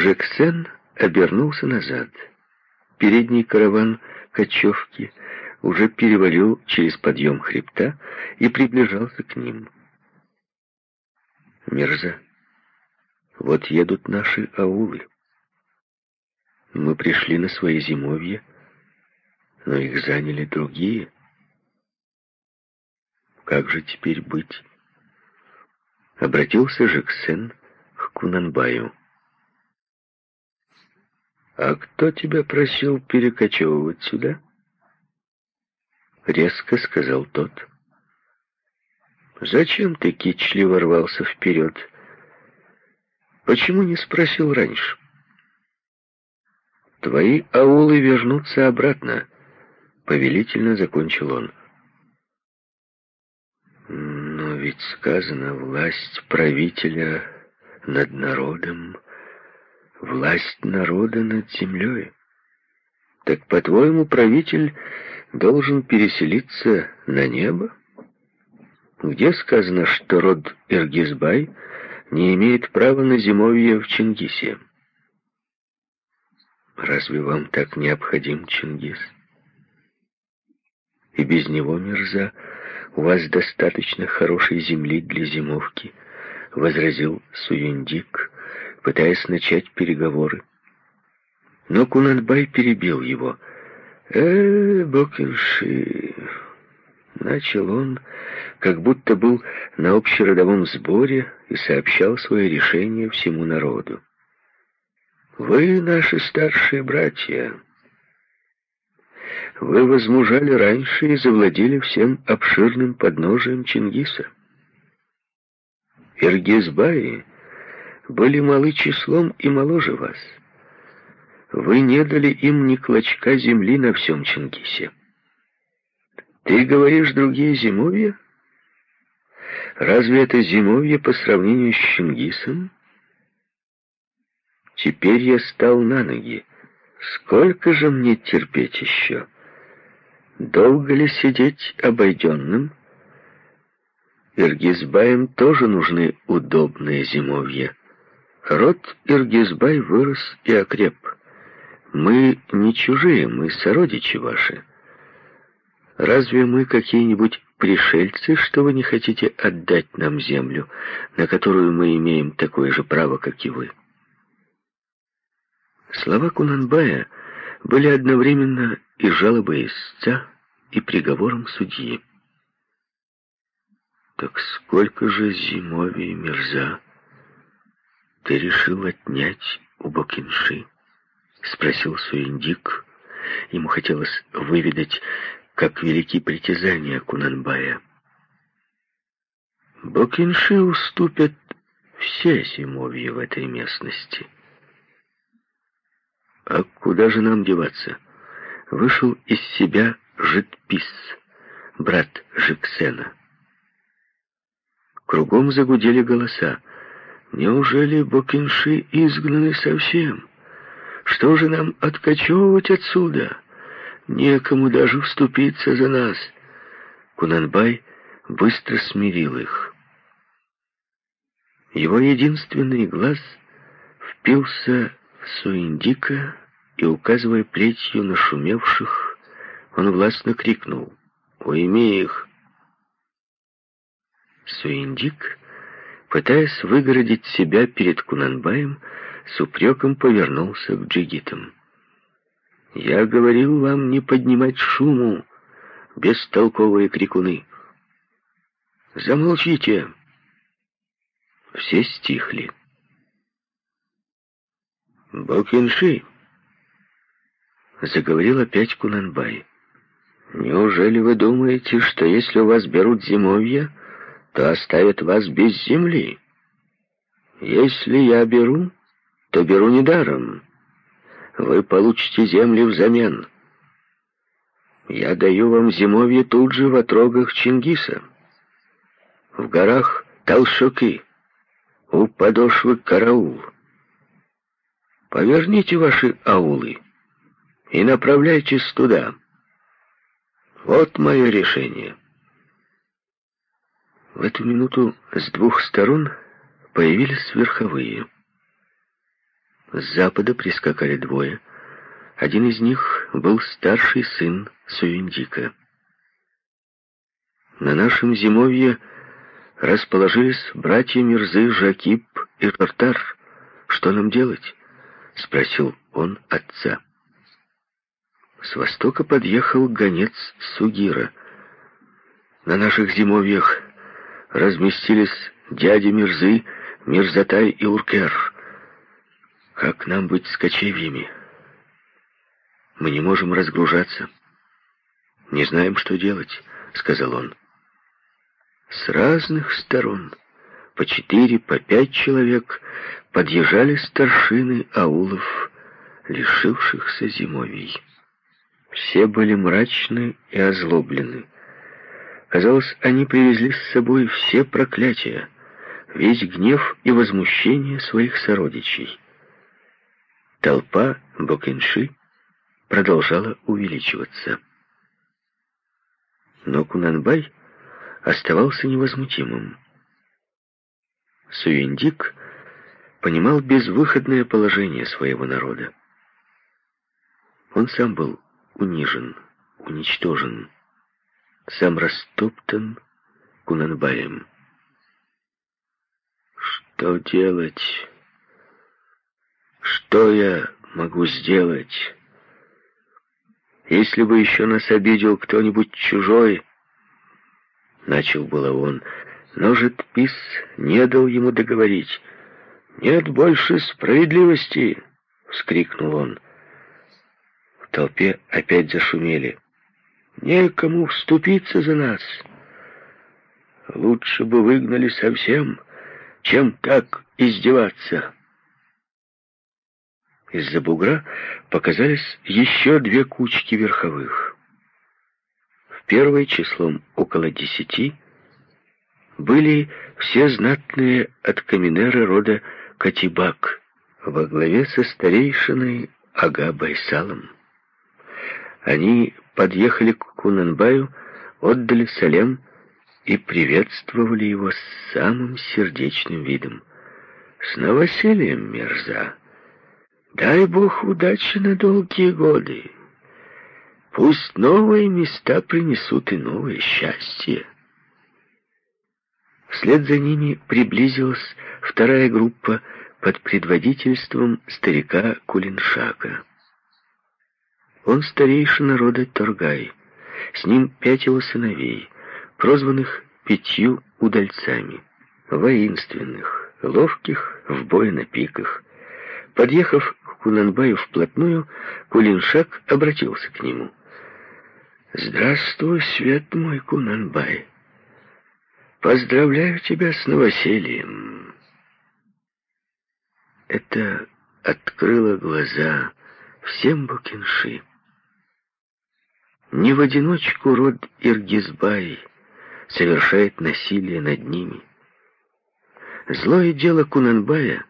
Жексен обернулся назад. Передний караван кочевки уже перевалил через подъем хребта и приближался к ним. Мерза, вот едут наши аулы. Мы пришли на свои зимовья, но их заняли другие. Как же теперь быть? Обратился Жексен к Кунанбаю. «А кто тебя просил перекочевывать сюда?» Резко сказал тот. «Зачем ты кичливо рвался вперед? Почему не спросил раньше?» «Твои аулы вернутся обратно», — повелительно закончил он. «Но ведь сказано, власть правителя над народом власть народа над землей. Так, по-твоему, правитель должен переселиться на небо? Где сказано, что род Иргизбай не имеет права на зимовье в Чингисе? Разве вам так необходим Чингис? И без него, Мирза, у вас достаточно хорошей земли для зимовки, — возразил Суюндик, пытаясь начать переговоры. Но Кунанбай перебил его. «Э, Бокинши...» Начал он, как будто был на общеродовом сборе и сообщал свое решение всему народу. «Вы наши старшие братья. Вы возмужали раньше и завладели всем обширным подножием Чингиса. Иргизбаи были малы числом и моложе вас. Вы не дали им ни клочка земли на всем Чингисе. Ты говоришь, другие зимовья? Разве это зимовье по сравнению с Чингисом? Теперь я стал на ноги. Сколько же мне терпеть еще? Долго ли сидеть обойденным? Иргизбаем тоже нужны удобные зимовья. Род Иргизбай вырос и окреп. Мы не чужие, мы сородичи ваши. Разве мы какие-нибудь пришельцы, что вы не хотите отдать нам землю, на которую мы имеем такое же право, как и вы? Слова Кунанбая были одновременно и жалобой истца, и приговором судьи. Так сколько же зимовий мерза ты решил отнять у Бокинши?» — спросил Суиндик. Ему хотелось выведать, как велики притязания Кунанбая. Бокинши уступят все зимовья в этой местности. А куда же нам деваться? Вышел из себя Житпис, брат Жиксена. Кругом загудели голоса. Неужели Бокинши изгнаны совсем? Что же нам откачевывать отсюда? Некому даже вступиться за нас. Кунанбай быстро смирил их. Его единственный глаз впился в Суиндика и, указывая плетью на шумевших, он властно крикнул «Уйми их!». Суиндик Пытаясь выгородить себя перед Кунанбаем, с упреком повернулся к джигитам. «Я говорил вам не поднимать шуму, бестолковые крикуны. Замолчите!» Все стихли. «Бокинши!» Заговорил опять Кунанбай. «Неужели вы думаете, что если у вас берут зимовья, то оставят вас без земли. Если я беру, то беру недаром. Вы получите земли взамен. Я даю вам зимовье тут же в отрогах Чингиса, в горах Талшуки, у подошвы Караул. Поверните ваши аулы и направляйтесь туда. Вот мое решение. В эту минуту с двух сторон появились верховые. С запада прискакали двое. Один из них был старший сын Суюндика. На нашем зимовье расположились братья Мирзы Жакип и Жартар. Что нам делать? Спросил он отца. С востока подъехал гонец Сугира. На наших зимовьях разместились дяди Мирзы, Мирзатай и Уркер. Как нам быть с кочевьями? Мы не можем разгружаться. Не знаем, что делать, сказал он. С разных сторон, по четыре, по пять человек, подъезжали старшины аулов, лишившихся зимовий. Все были мрачны и озлоблены. Казалось, они привезли с собой все проклятия, весь гнев и возмущение своих сородичей. Толпа Бокенши продолжала увеличиваться. Но Кунанбай оставался невозмутимым. Суиндик понимал безвыходное положение своего народа. Он сам был унижен, уничтожен, сам растоптан Кунанбаем. Что делать? Что я могу сделать? Если бы еще нас обидел кто-нибудь чужой, Начал было он, но Жетпис не дал ему договорить. «Нет больше справедливости!» — вскрикнул он. В толпе опять зашумели. «Некому вступиться за нас. Лучше бы выгнали совсем, чем так издеваться». Из-за бугра показались еще две кучки верховых первой числом около десяти были все знатные от Каминера рода Катибак во главе со старейшиной Ага Байсалом. Они подъехали к Кунанбаю, отдали салем и приветствовали его с самым сердечным видом. «С новосельем, мерза! Дай Бог удачи на долгие годы!» Пусть новые места принесут и новое счастье. Вслед за ними приблизилась вторая группа под предводительством старика Кулиншака. Он старейший народа Торгай, с ним пять его сыновей, прозванных пятью удальцами, воинственных, ловких в бой на пиках. Подъехав к Кунанбаю вплотную, Кулиншак обратился к нему — Здравствуй, свет мой, Кунанбай. Поздравляю тебя с новосельем. Это открыло глаза всем букинши. Не в одиночку род Иргизбай совершает насилие над ними. Злое дело Кунанбая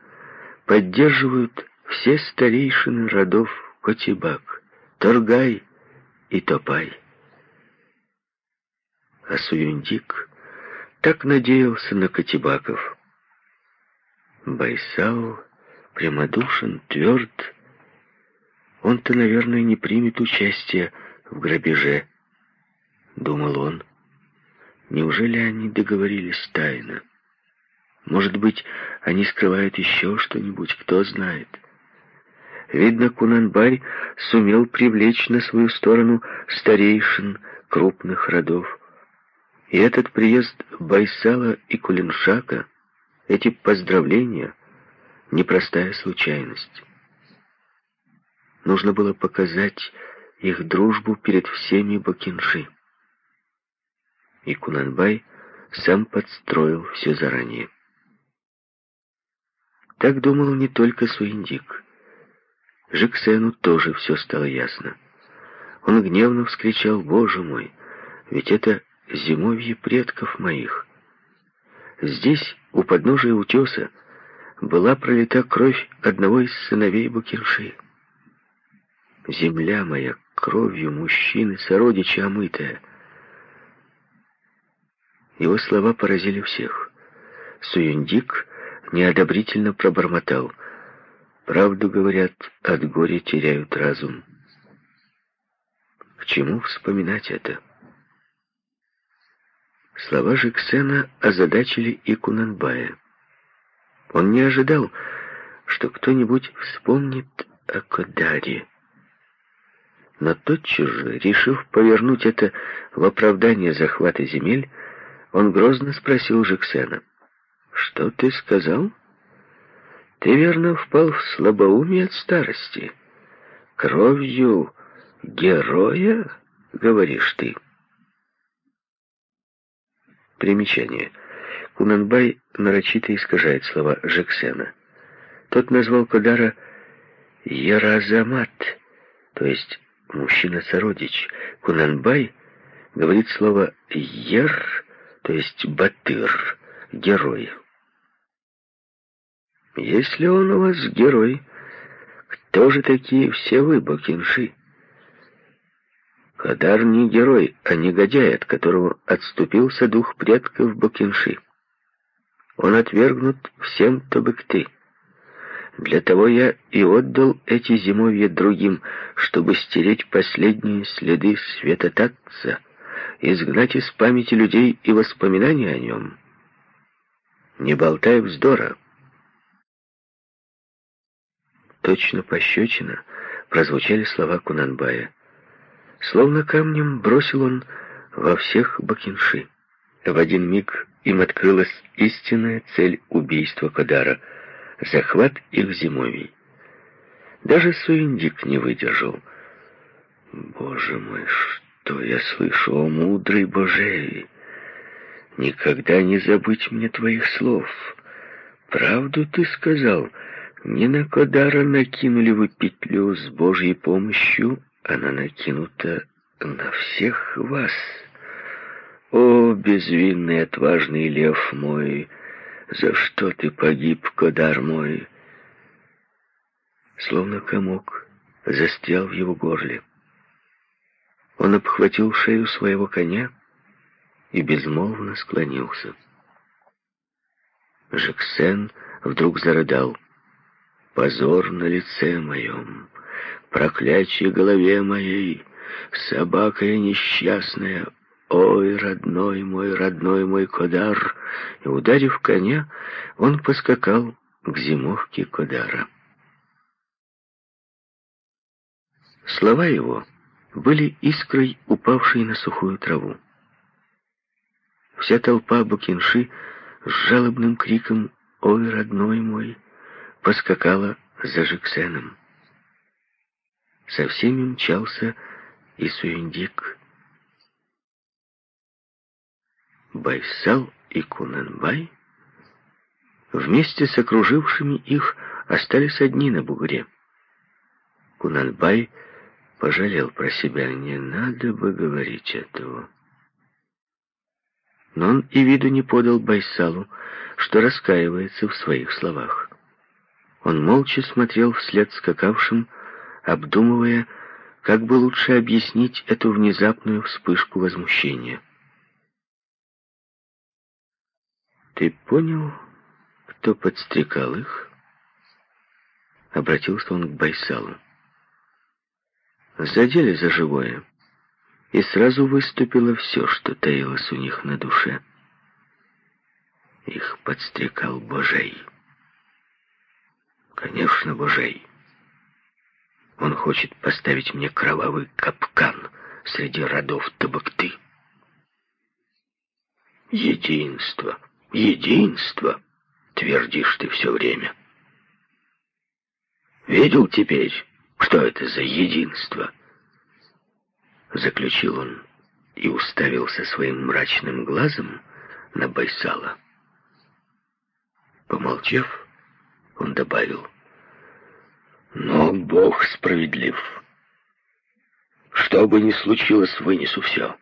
поддерживают все старейшины родов Котибак, Торгай и Топай а Суюндик так надеялся на Катибаков. Байсал прямодушен, тверд. Он-то, наверное, не примет участия в грабеже, думал он. Неужели они договорились тайно? Может быть, они скрывают еще что-нибудь, кто знает. Видно, Кунанбай сумел привлечь на свою сторону старейшин крупных родов. И этот приезд Байсала и Кулиншака, эти поздравления, непростая случайность. Нужно было показать их дружбу перед всеми бакинши. И Кунанбай сам подстроил все заранее. Так думал не только Суиндик. Жиксену тоже все стало ясно. Он гневно вскричал, «Боже мой, ведь это зимовье предков моих. Здесь, у подножия утеса, была пролита кровь одного из сыновей Букинши. Земля моя, кровью мужчины, сородича омытая. Его слова поразили всех. Суюндик неодобрительно пробормотал. Правду говорят, от горя теряют разум. К чему вспоминать это? Слова Жексена озадачили и Кунанбая. Он не ожидал, что кто-нибудь вспомнит о Кодаре. Но тотчас же, решив повернуть это в оправдание захвата земель, он грозно спросил Жексена. «Что ты сказал?» «Ты, верно, впал в слабоумие от старости. Кровью героя, говоришь ты?» Примечание. Кунанбай нарочито искажает слова Жексена. Тот назвал Кадара Яразамат, то есть мужчина-сородич. Кунанбай говорит слово «ер», то есть «батыр», герой. Если он у вас герой, кто же такие все вы, бакинши? Кадар не герой, а негодяй, от которого отступился дух предков бакинши. Он отвергнут всем табыкты. Для того я и отдал эти зимовья другим, чтобы стереть последние следы светотатца, изгнать из памяти людей и воспоминания о нем. Не болтай вздора. Точно пощечина прозвучали слова Кунанбая. Словно камнем бросил он во всех бакинши. В один миг им открылась истинная цель убийства Кадара — захват их зимовий. Даже Суиндик не выдержал. «Боже мой, что я слышу, о мудрый Божей! Никогда не забыть мне твоих слов. Правду ты сказал, не на Кодара накинули вы петлю с Божьей помощью, она накинута на всех вас. О, безвинный отважный лев мой!» За что ты погиб, Кодар мой? Словно комок застрял в его горле. Он обхватил шею своего коня и безмолвно склонился. Жексен вдруг зарыдал. «Позор на лице моем, проклятие голове моей, собака я несчастная, «Ой, родной мой, родной мой Кодар!» И, ударив коня, он поскакал к зимовке Кодара. Слова его были искрой, упавшей на сухую траву. Вся толпа букинши с жалобным криком «Ой, родной мой!» поскакала за Жексеном. Со всеми мчался и Суиндик, Байсал и Кунанбай вместе с окружившими их остались одни на бугре. Кунанбай пожалел про себя, не надо бы говорить этого. Но он и виду не подал Байсалу, что раскаивается в своих словах. Он молча смотрел вслед скакавшим, обдумывая, как бы лучше объяснить эту внезапную вспышку возмущения. «Ты понял, кто подстрекал их?» Обратился он к Байсалу. Задели за живое, и сразу выступило все, что таилось у них на душе. Их подстрекал Божей. Конечно, Божей. Он хочет поставить мне кровавый капкан среди родов Табакты. Единство — Единство, твердишь ты все время. Видел теперь, что это за единство? Заключил он и уставился своим мрачным глазом на Байсала. Помолчав, он добавил, «Но Бог справедлив. Что бы ни случилось, вынесу все»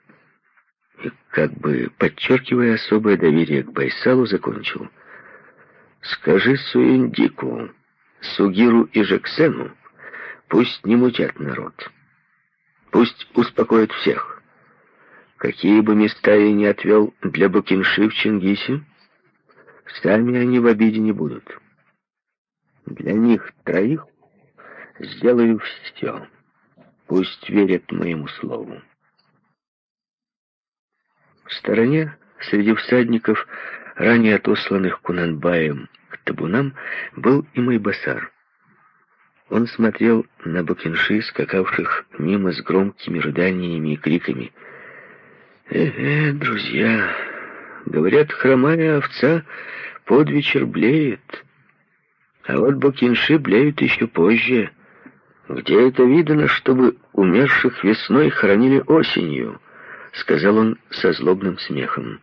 и, как бы подчеркивая особое доверие к Байсалу, закончил. «Скажи Суиндику, Сугиру и Жексену, пусть не мутят народ, пусть успокоят всех. Какие бы места я ни отвел для Букинши в Чингисе, сами они в обиде не будут. Для них троих сделаю все. Пусть верят моему слову. В стороне, среди всадников, ранее отосланных Кунанбаем к табунам, был и мой басар. Он смотрел на бакинши, скакавших мимо с громкими рыданиями и криками. «Э-э, друзья, говорят, хромая овца под вечер блеет, а вот бакинши блеют еще позже. Где это видано, чтобы умерших весной хоронили осенью?» — сказал он со злобным смехом.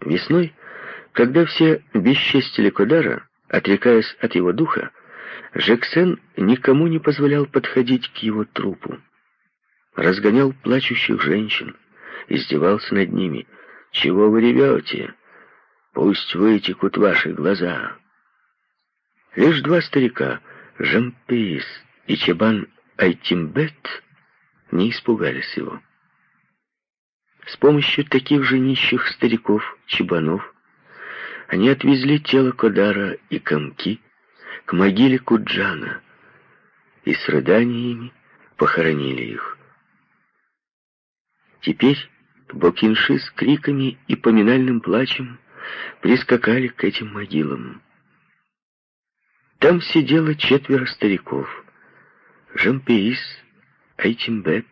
Весной, когда все бесчестили Кодара, отрекаясь от его духа, Жексен никому не позволял подходить к его трупу. Разгонял плачущих женщин, издевался над ними. «Чего вы ревете? Пусть вытекут ваши глаза». Лишь два старика, Жампеис и Чебан Айтимбет, не испугались его. С помощью таких же нищих стариков, чебанов, они отвезли тело Кодара и Камки к могиле Куджана и с рыданиями похоронили их. Теперь бокинши с криками и поминальным плачем прискакали к этим могилам. Там сидело четверо стариков. Жампеис, Айтимбет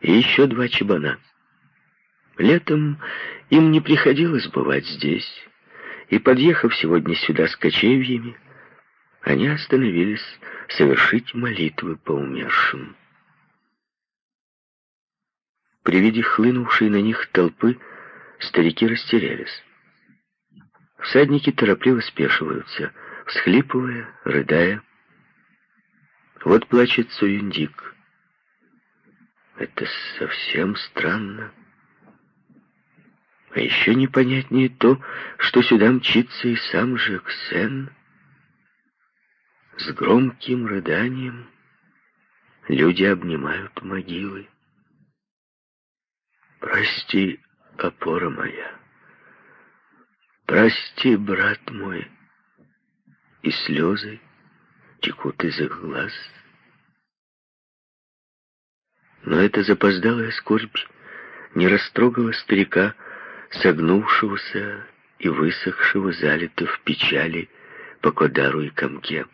и еще два чебана — Летом им не приходилось бывать здесь, и, подъехав сегодня сюда с кочевьями, они остановились совершить молитвы по умершим. При виде хлынувшей на них толпы старики растерялись. Всадники торопливо спешиваются, всхлипывая, рыдая. Вот плачет Суюндик. Это совсем странно. А еще непонятнее то, что сюда мчится и сам же Ксен. С громким рыданием люди обнимают могилы. Прости, опора моя, прости, брат мой, и слезы текут из их глаз. Но эта запоздалая скорбь не растрогала старика, согнувшегося и высохшего, залито в печали по Кодару и Комке.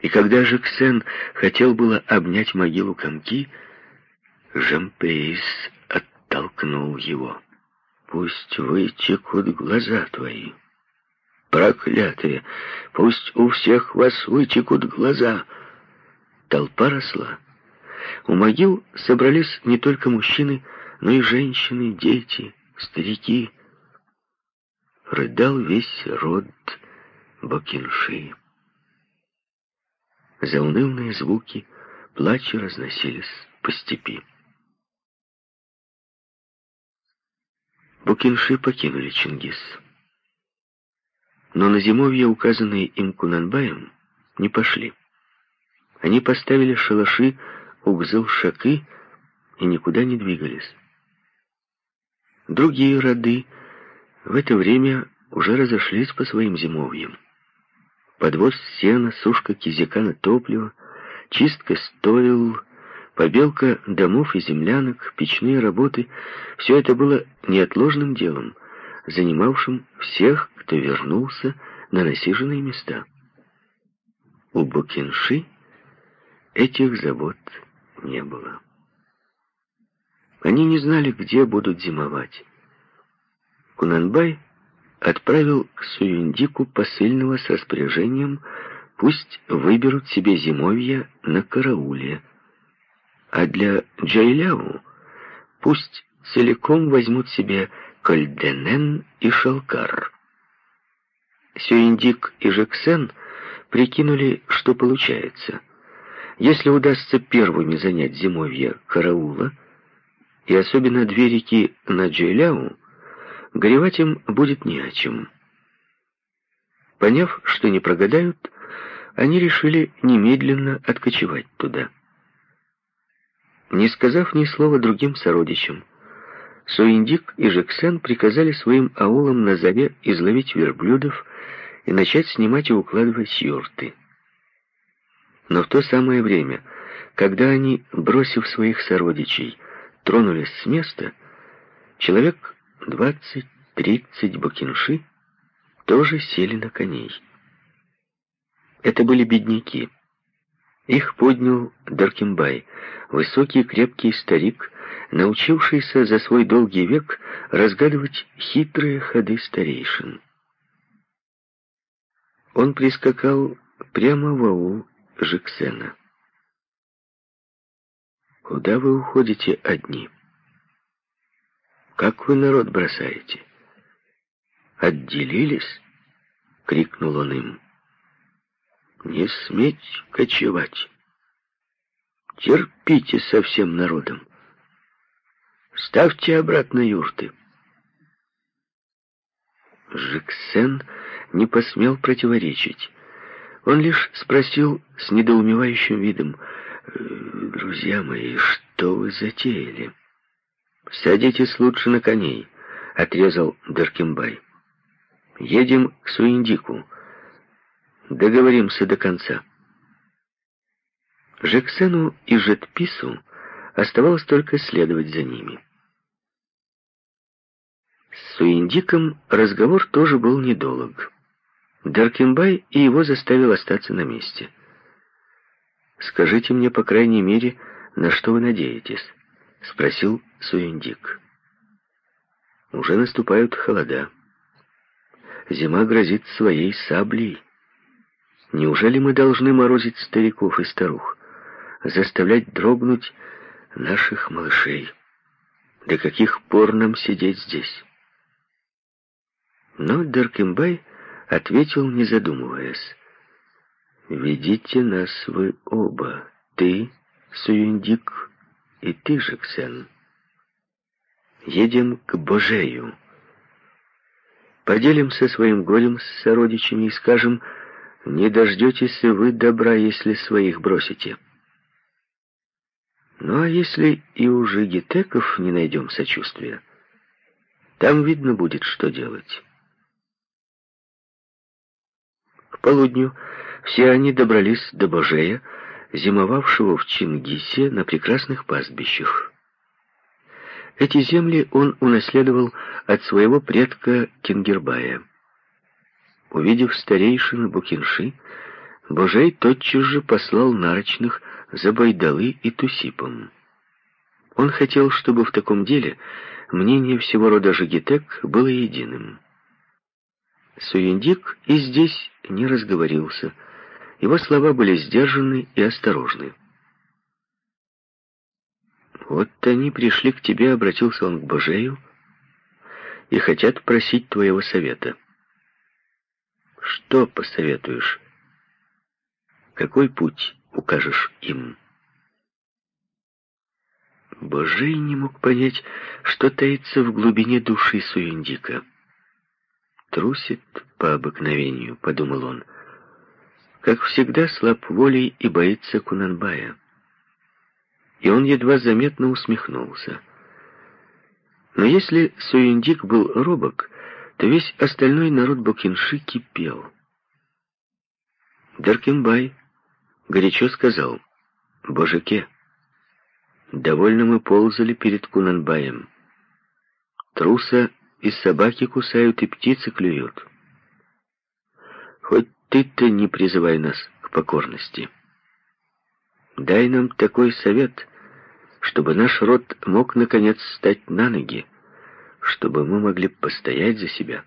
И когда же Ксен хотел было обнять могилу Комки, Жампейс оттолкнул его. «Пусть вытекут глаза твои. Проклятые! Пусть у всех вас вытекут глаза!» Толпа росла. У могил собрались не только мужчины, но и женщины, дети, старики. Рыдал весь род Бакинши. Заунывные звуки плача разносились по степи. Букинши покинули Чингис. Но на зимовье, указанные им Кунанбаем, не пошли. Они поставили шалаши у Гзыл-Шакы и никуда не двигались. Другие роды в это время уже разошлись по своим зимовьям. Подвоз сена, сушка кизяка на топливо, чистка стоил, побелка домов и землянок, печные работы — все это было неотложным делом, занимавшим всех, кто вернулся на насиженные места. У Букинши этих забот не было. Они не знали, где будут зимовать. Кунанбай отправил к Суюндику посыльного с распоряжением пусть выберут себе зимовья на карауле, а для Джайляу пусть целиком возьмут себе Кольденен и Шалкар. Сюиндик и Жексен прикинули, что получается. Если удастся первыми занять зимовье караула, и особенно две реки на Джейляу, горевать им будет не о чем. Поняв, что не прогадают, они решили немедленно откочевать туда. Не сказав ни слова другим сородичам, Суиндик и Жексен приказали своим аулам на заре изловить верблюдов и начать снимать и укладывать юрты. Но в то самое время, когда они, бросив своих сородичей, тронулись с места, человек двадцать-тридцать бакинши тоже сели на коней. Это были бедняки. Их поднял Даркимбай, высокий крепкий старик, научившийся за свой долгий век разгадывать хитрые ходы старейшин. Он прискакал прямо в аул Жиксена. «Куда вы уходите одни? Как вы народ бросаете?» «Отделились?» — крикнул он им. «Не сметь кочевать! Терпите со всем народом! Ставьте обратно юрты!» Жиксен не посмел противоречить. Он лишь спросил с недоумевающим видом, «Э, «Друзья мои, что вы затеяли?» «Садитесь лучше на коней», — отрезал Деркимбай. «Едем к Суиндику. Договоримся до конца». Жексену и Жетпису оставалось только следовать за ними. С Суиндиком разговор тоже был недолг. Даркинбай и его заставил остаться на месте. «Скажите мне, по крайней мере, на что вы надеетесь?» — спросил Суиндик. «Уже наступают холода. Зима грозит своей саблей. Неужели мы должны морозить стариков и старух, заставлять дрогнуть наших малышей? До каких пор нам сидеть здесь?» Но Даркимбай ответил, не задумываясь. «Ведите нас вы оба, ты, Суюндик, и ты, Жексен. Едем к Божею. Поделимся своим горем с сородичами и скажем, не дождетесь вы добра, если своих бросите. Ну а если и у жигитеков не найдем сочувствия, там видно будет, что делать» полудню все они добрались до Божея, зимовавшего в Чингисе на прекрасных пастбищах. Эти земли он унаследовал от своего предка Кингербая. Увидев старейшин Букинши, Божей тотчас же послал нарочных за Байдалы и Тусипом. Он хотел, чтобы в таком деле мнение всего рода Жигитек было единым. Суюндик и здесь не разговорился. Его слова были сдержаны и осторожны. «Вот они пришли к тебе», — обратился он к Божею, «и хотят просить твоего совета». «Что посоветуешь? Какой путь укажешь им?» Божей не мог понять, что таится в глубине души Суюндика. «Трусит по обыкновению», — подумал он. Как всегда, слаб волей и боится Кунанбая. И он едва заметно усмехнулся. Но если Суиндик был робок, то весь остальной народ Букинши кипел. Даркембай горячо сказал, «Божеке, довольно мы ползали перед Кунанбаем. Труса и собаки кусают, и птицы клюют. Хоть ты-то не призывай нас к покорности. Дай нам такой совет, чтобы наш род мог, наконец, встать на ноги, чтобы мы могли постоять за себя.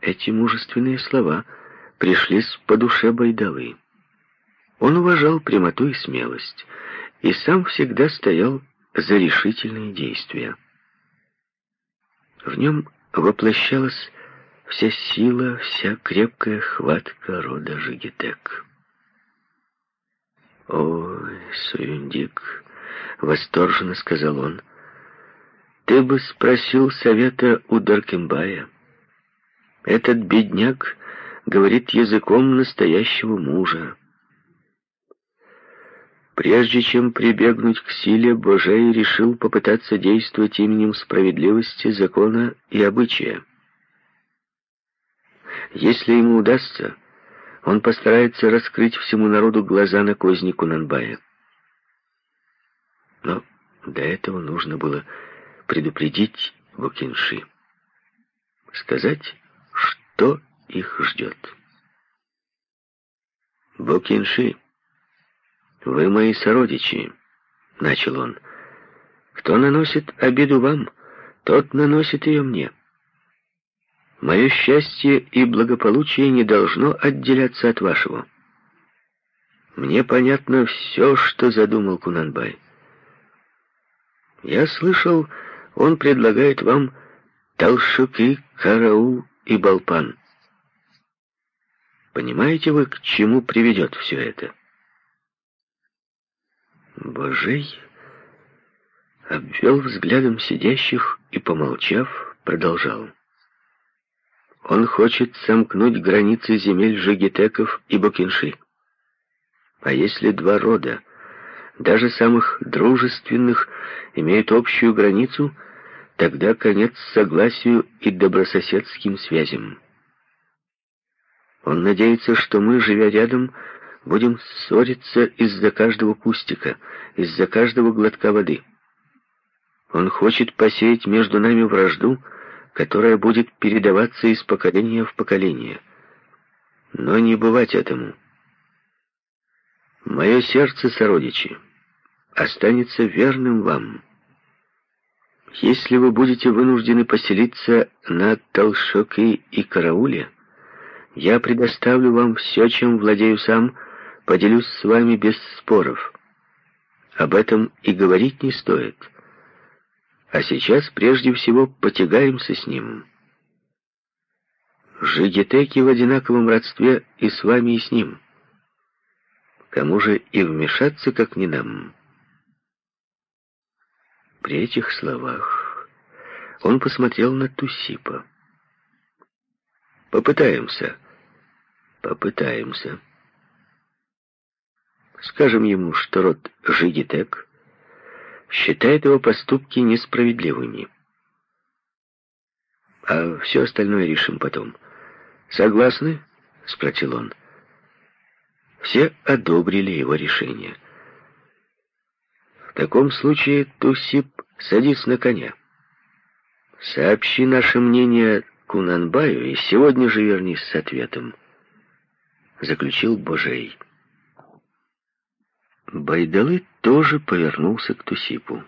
Эти мужественные слова пришлись по душе Байдалы. Он уважал прямоту и смелость, и сам всегда стоял за решительные действия. В нем воплощалась вся сила, вся крепкая хватка рода Жигитек. «Ой, Суюндик!» — восторженно сказал он. «Ты бы спросил совета у Даркембая. Этот бедняк говорит языком настоящего мужа. Прежде чем прибегнуть к силе, Божей решил попытаться действовать именем справедливости, закона и обычая. Если ему удастся, он постарается раскрыть всему народу глаза на козни Кунанбая. Но до этого нужно было предупредить Букинши. Сказать, что их ждет. «Букинши, вы мои сородичи», — начал он. «Кто наносит обиду вам, тот наносит ее мне. Мое счастье и благополучие не должно отделяться от вашего. Мне понятно все, что задумал Кунанбай. Я слышал, он предлагает вам толшуки, караул и балпан. Понимаете вы, к чему приведет все это? Божей обвел взглядом сидящих и, помолчав, продолжал. Он хочет сомкнуть границы земель жигитеков и бокинши. А если два рода, даже самых дружественных, имеют общую границу, тогда конец согласию и добрососедским связям. Он надеется, что мы, живя рядом, будем ссориться из-за каждого кустика, из-за каждого глотка воды. Он хочет посеять между нами вражду, которая будет передаваться из поколения в поколение. Но не бывать этому. Мое сердце, сородичи, останется верным вам. Если вы будете вынуждены поселиться на Толшоке и Карауле, я предоставлю вам все, чем владею сам, поделюсь с вами без споров. Об этом и говорить не стоит. А сейчас прежде всего потягаемся с ним. Жигитеки в одинаковом родстве и с вами, и с ним. Кому же и вмешаться, как не нам?» При этих словах он посмотрел на Тусипа. «Попытаемся. Попытаемся. Скажем ему, что род Жигитек считает его поступки несправедливыми. А все остальное решим потом. Согласны?» — спросил он. Все одобрили его решение. В таком случае, Тусип, садись на коня. Сообщи наше мнение Кунанбаю и сегодня же вернись с ответом. Заключил Божей. Байдалы тоже повернулся к Тусипу.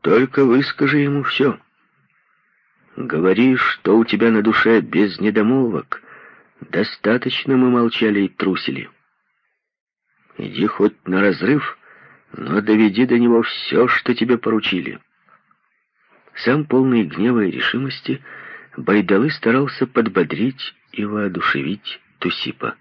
Только выскажи ему все. Говори, что у тебя на душе без недомолвок. Достаточно мы молчали и трусили. Иди хоть на разрыв, но доведи до него все, что тебе поручили. Сам полный гнева и решимости, Байдалы старался подбодрить и воодушевить Тусипа.